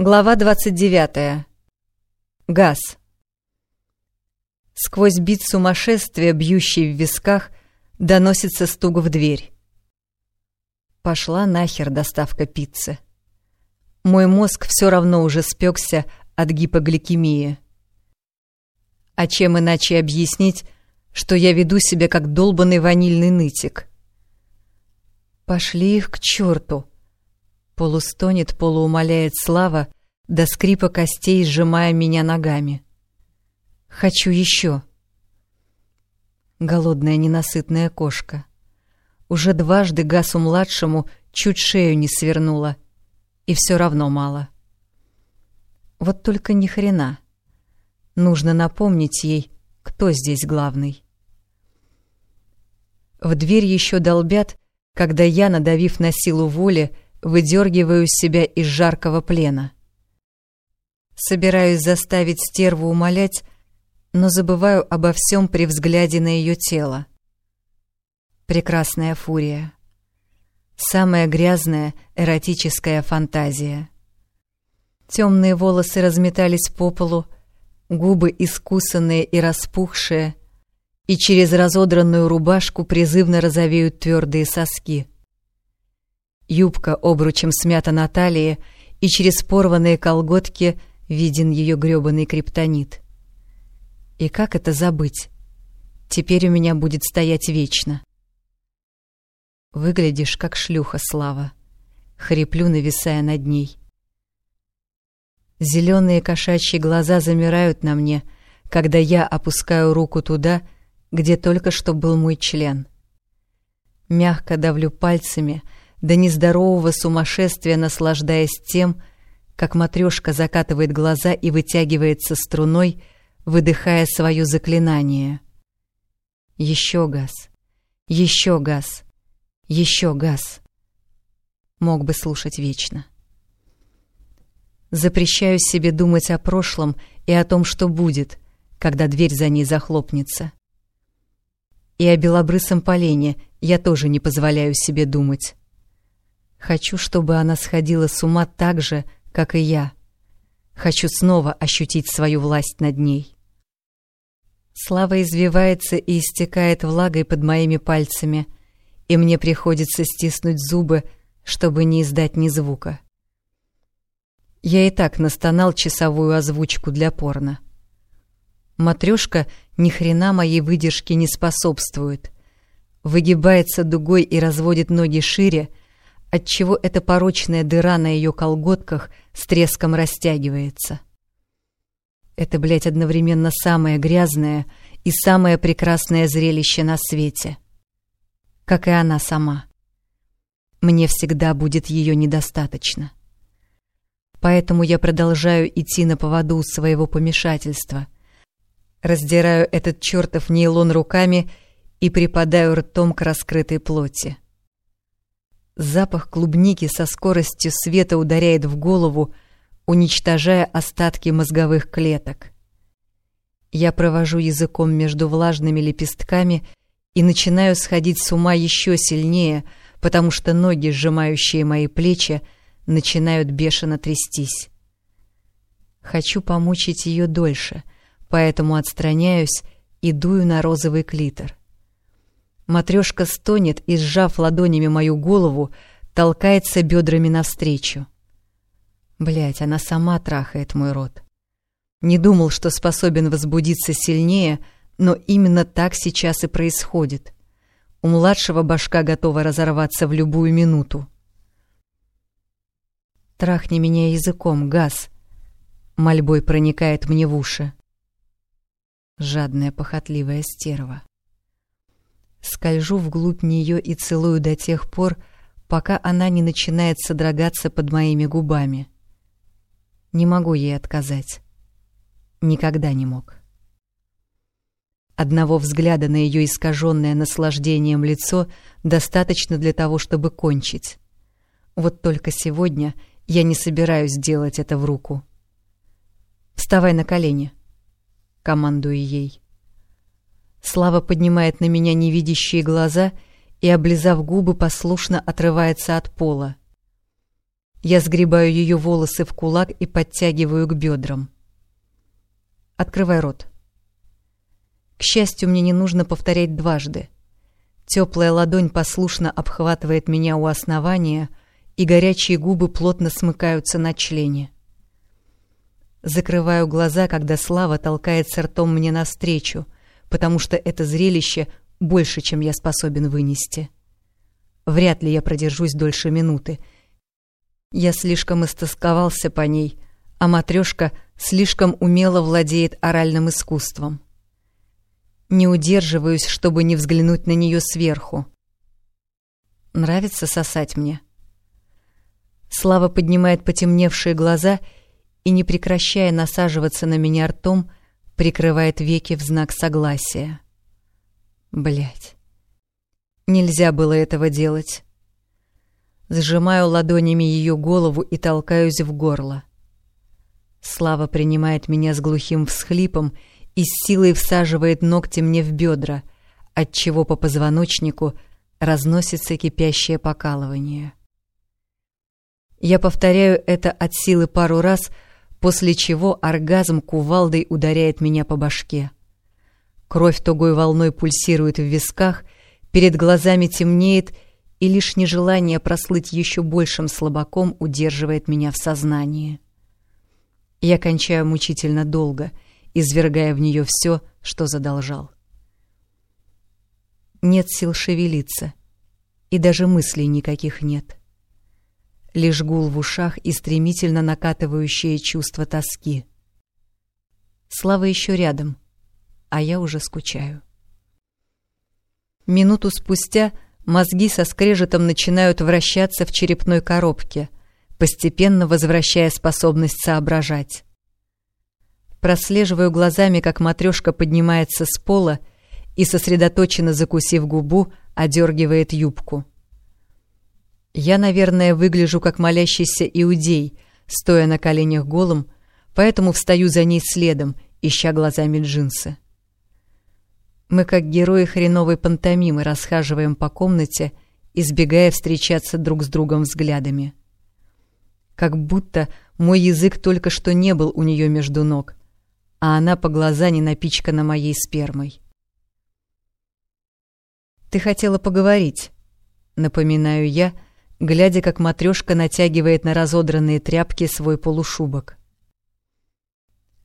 Глава 29. Газ. Сквозь бит сумасшествия, бьющий в висках, доносится стук в дверь. Пошла нахер доставка пиццы. Мой мозг все равно уже спекся от гипогликемии. А чем иначе объяснить, что я веду себя как долбанный ванильный нытик? Пошли их к черту! Полустонет, полуумоляет Слава, до скрипа костей сжимая меня ногами. Хочу еще. Голодная ненасытная кошка. Уже дважды Гасу-младшему чуть шею не свернула. И все равно мало. Вот только ни хрена. Нужно напомнить ей, кто здесь главный. В дверь еще долбят, когда я, надавив на силу воли, выдергиваю себя из жаркого плена. Собираюсь заставить стерву умолять, но забываю обо всем при взгляде на ее тело. Прекрасная фурия. Самая грязная эротическая фантазия. Темные волосы разметались по полу, губы искусанные и распухшие, и через разодранную рубашку призывно розовеют твердые соски. Юбка обручем смята на талии, и через порванные колготки виден ее грёбаный криптонит. И как это забыть? Теперь у меня будет стоять вечно. Выглядишь, как шлюха, Слава. Хриплю, нависая над ней. Зеленые кошачьи глаза замирают на мне, когда я опускаю руку туда, где только что был мой член. Мягко давлю пальцами, до нездорового сумасшествия наслаждаясь тем, как матрешка закатывает глаза и вытягивается струной, выдыхая свое заклинание. Еще газ, еще газ, еще газ. Мог бы слушать вечно. Запрещаю себе думать о прошлом и о том, что будет, когда дверь за ней захлопнется. И о белобрысом полене я тоже не позволяю себе думать. Хочу, чтобы она сходила с ума так же, как и я. Хочу снова ощутить свою власть над ней. Слава извивается и истекает влагой под моими пальцами, и мне приходится стиснуть зубы, чтобы не издать ни звука. Я и так настонал часовую озвучку для порно. Матрёшка ни хрена моей выдержке не способствует. Выгибается дугой и разводит ноги шире, отчего эта порочная дыра на ее колготках с треском растягивается. Это, блядь, одновременно самое грязное и самое прекрасное зрелище на свете. Как и она сама. Мне всегда будет ее недостаточно. Поэтому я продолжаю идти на поводу своего помешательства. Раздираю этот чертов нейлон руками и припадаю ртом к раскрытой плоти. Запах клубники со скоростью света ударяет в голову, уничтожая остатки мозговых клеток. Я провожу языком между влажными лепестками и начинаю сходить с ума еще сильнее, потому что ноги, сжимающие мои плечи, начинают бешено трястись. Хочу помучить ее дольше, поэтому отстраняюсь и дую на розовый клитор. Матрешка стонет и, сжав ладонями мою голову, толкается бедрами навстречу. Блять, она сама трахает мой рот. Не думал, что способен возбудиться сильнее, но именно так сейчас и происходит. У младшего башка готова разорваться в любую минуту. «Трахни меня языком, газ!» Мольбой проникает мне в уши. Жадная похотливая стерва. Скольжу вглубь нее и целую до тех пор, пока она не начинает содрогаться под моими губами. Не могу ей отказать. Никогда не мог. Одного взгляда на ее искаженное наслаждением лицо достаточно для того, чтобы кончить. Вот только сегодня я не собираюсь делать это в руку. «Вставай на колени», — командую ей. Слава поднимает на меня невидящие глаза и, облизав губы, послушно отрывается от пола. Я сгребаю ее волосы в кулак и подтягиваю к бедрам. Открывай рот. К счастью, мне не нужно повторять дважды. Теплая ладонь послушно обхватывает меня у основания, и горячие губы плотно смыкаются на члене. Закрываю глаза, когда Слава толкается ртом мне навстречу, потому что это зрелище больше, чем я способен вынести. Вряд ли я продержусь дольше минуты. Я слишком истосковался по ней, а матрешка слишком умело владеет оральным искусством. Не удерживаюсь, чтобы не взглянуть на нее сверху. Нравится сосать мне. Слава поднимает потемневшие глаза и, не прекращая насаживаться на меня ртом, прикрывает веки в знак согласия. Блять. Нельзя было этого делать. Сжимаю ладонями ее голову и толкаюсь в горло. Слава принимает меня с глухим всхлипом и с силой всаживает ногти мне в бедра, отчего по позвоночнику разносится кипящее покалывание. Я повторяю это от силы пару раз, после чего оргазм кувалдой ударяет меня по башке. Кровь тугой волной пульсирует в висках, перед глазами темнеет, и лишь нежелание прослыть еще большим слабаком удерживает меня в сознании. Я кончаю мучительно долго, извергая в нее все, что задолжал. Нет сил шевелиться, и даже мыслей никаких нет лишь гул в ушах и стремительно накатывающее чувство тоски. Слава еще рядом, а я уже скучаю. Минуту спустя мозги со скрежетом начинают вращаться в черепной коробке, постепенно возвращая способность соображать. Прослеживаю глазами, как матрешка поднимается с пола и, сосредоточенно закусив губу, одергивает юбку — я, наверное, выгляжу как молящийся иудей, стоя на коленях голым, поэтому встаю за ней следом, ища глазами джинсы. Мы, как герои хреновой пантомимы, расхаживаем по комнате, избегая встречаться друг с другом взглядами. Как будто мой язык только что не был у нее между ног, а она по глаза не напичкана моей спермой. «Ты хотела поговорить», — напоминаю я, — глядя, как матрешка натягивает на разодранные тряпки свой полушубок.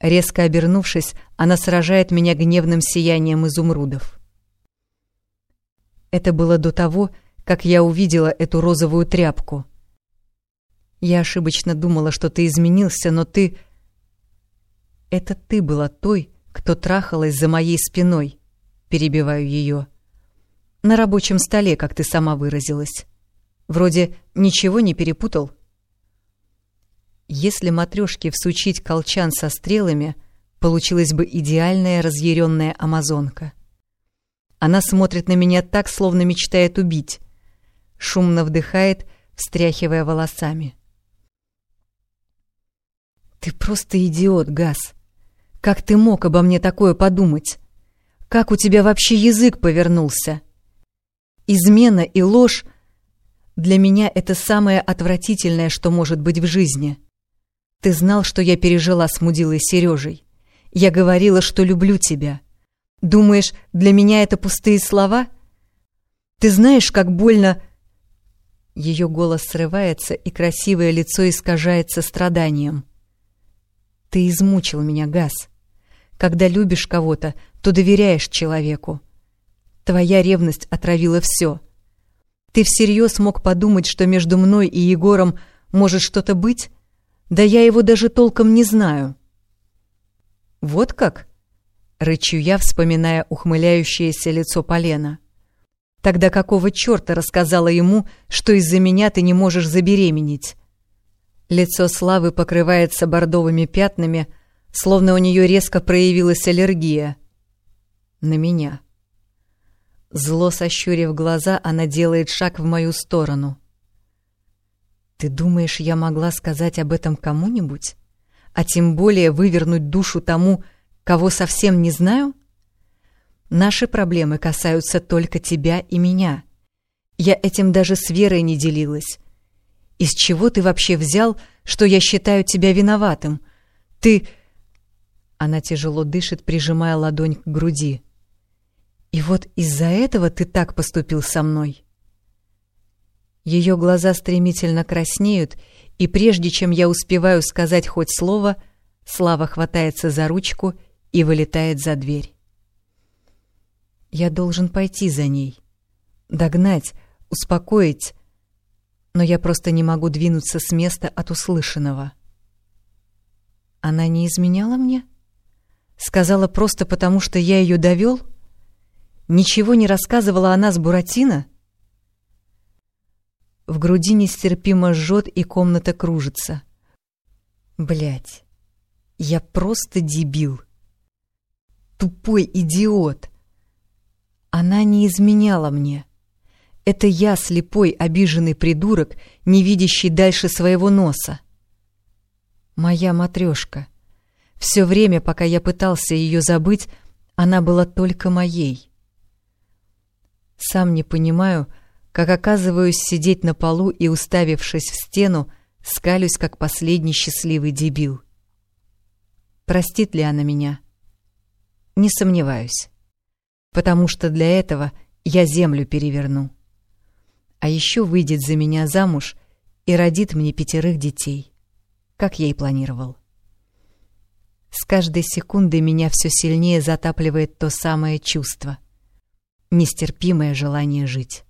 Резко обернувшись, она сражает меня гневным сиянием изумрудов. Это было до того, как я увидела эту розовую тряпку. Я ошибочно думала, что ты изменился, но ты... Это ты была той, кто трахалась за моей спиной, перебиваю ее. На рабочем столе, как ты сама выразилась. Вроде ничего не перепутал. Если матрешке всучить колчан со стрелами, получилась бы идеальная разъяренная амазонка. Она смотрит на меня так, словно мечтает убить. Шумно вдыхает, встряхивая волосами. «Ты просто идиот, Газ! Как ты мог обо мне такое подумать? Как у тебя вообще язык повернулся? Измена и ложь для меня это самое отвратительное, что может быть в жизни. Ты знал, что я пережила с мудилой Сережей. Я говорила, что люблю тебя. Думаешь, для меня это пустые слова? Ты знаешь, как больно... Ее голос срывается, и красивое лицо искажается страданием. Ты измучил меня, Газ. Когда любишь кого-то, то доверяешь человеку. Твоя ревность отравила все — ты всерьез мог подумать, что между мной и Егором может что-то быть? Да я его даже толком не знаю. Вот как? Рычу я, вспоминая ухмыляющееся лицо Полена. Тогда какого черта рассказала ему, что из-за меня ты не можешь забеременеть? Лицо Славы покрывается бордовыми пятнами, словно у нее резко проявилась аллергия. На меня. Зло сощурив глаза, она делает шаг в мою сторону. «Ты думаешь, я могла сказать об этом кому-нибудь? А тем более вывернуть душу тому, кого совсем не знаю? Наши проблемы касаются только тебя и меня. Я этим даже с Верой не делилась. Из чего ты вообще взял, что я считаю тебя виноватым? Ты...» Она тяжело дышит, прижимая ладонь к груди. «И вот из-за этого ты так поступил со мной?» Ее глаза стремительно краснеют, и прежде чем я успеваю сказать хоть слово, Слава хватается за ручку и вылетает за дверь. Я должен пойти за ней, догнать, успокоить, но я просто не могу двинуться с места от услышанного. Она не изменяла мне? Сказала просто потому, что я ее довел? Ничего не рассказывала она с Буратино? В груди нестерпимо жжет, и комната кружится. Блять, я просто дебил. Тупой идиот. Она не изменяла мне. Это я, слепой, обиженный придурок, не видящий дальше своего носа. Моя матрешка. Все время, пока я пытался ее забыть, она была только моей. Сам не понимаю, как оказываюсь сидеть на полу и, уставившись в стену, скалюсь, как последний счастливый дебил. Простит ли она меня? Не сомневаюсь. Потому что для этого я землю переверну. А еще выйдет за меня замуж и родит мне пятерых детей, как я и планировал. С каждой секундой меня все сильнее затапливает то самое чувство — нестерпимое желание жить.